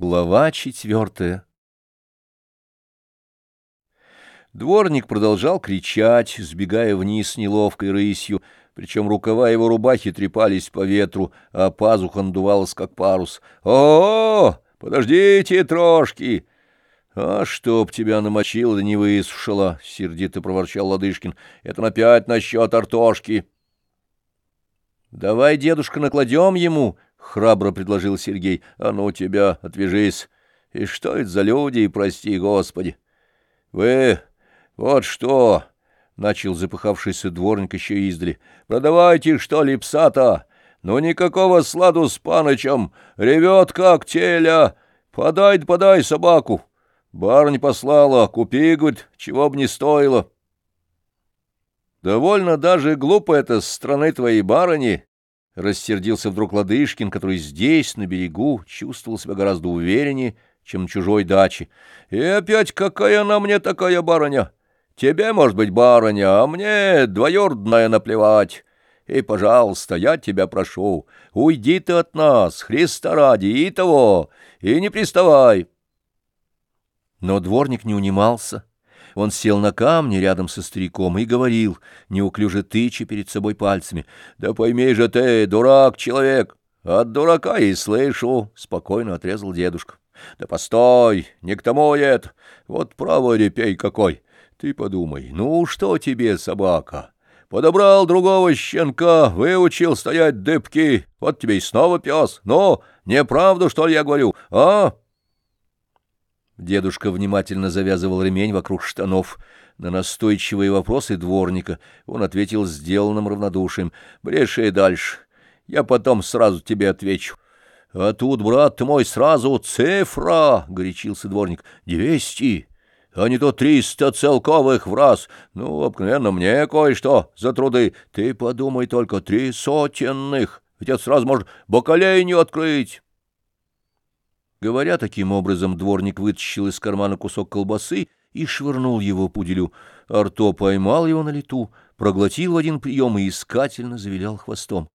Глава четвертая Дворник продолжал кричать, сбегая вниз неловкой рысью, причем рукава его рубахи трепались по ветру, а пазуха надувалась, как парус. «О, подождите трошки!» «А чтоб тебя намочило да не высушило!» — сердито проворчал Ладышкин. «Это опять насчет артошки!» «Давай, дедушка, накладем ему!» — храбро предложил Сергей. — А ну тебя, отвяжись. И что это за люди, прости господи? — Вы, вот что, — начал запыхавшийся дворник еще издали, — продавайте, что ли, пса-то? Ну, никакого сладу с панычем, ревет, как теля. Подай, подай собаку. Барыня послала, купи, говорит, чего б не стоило. Довольно даже глупо это с стороны твоей барыни, Рассердился вдруг Ладышкин, который здесь, на берегу, чувствовал себя гораздо увереннее, чем на чужой даче. «И опять какая она мне такая барыня? Тебе, может быть, барыня, а мне двоюродная наплевать. И, пожалуйста, я тебя прошу, уйди ты от нас, Христа ради, и того, и не приставай». Но дворник не унимался. Он сел на камни рядом со стариком и говорил, неуклюже тыча перед собой пальцами, «Да пойми же ты, дурак человек!» «От дурака и слышу», — спокойно отрезал дедушка. «Да постой, не к тому это. Вот право репей какой. Ты подумай, ну что тебе, собака?» Подобрал другого щенка, выучил стоять дыбки. Вот тебе и снова пес. Ну, неправду, что ли, я говорю, а?» Дедушка внимательно завязывал ремень вокруг штанов. На настойчивые вопросы дворника он ответил сделанным равнодушием. «Бреши дальше. Я потом сразу тебе отвечу». «А тут, брат мой, сразу цифра!» — горячился дворник. «Двести, а не то триста целковых в раз. Ну, обыкновенно мне кое-что за труды. Ты подумай только, три сотенных. Ведь это сразу может бакалейню открыть». Говоря таким образом, дворник вытащил из кармана кусок колбасы и швырнул его пуделю. Арто поймал его на лету, проглотил в один прием и искательно завилял хвостом.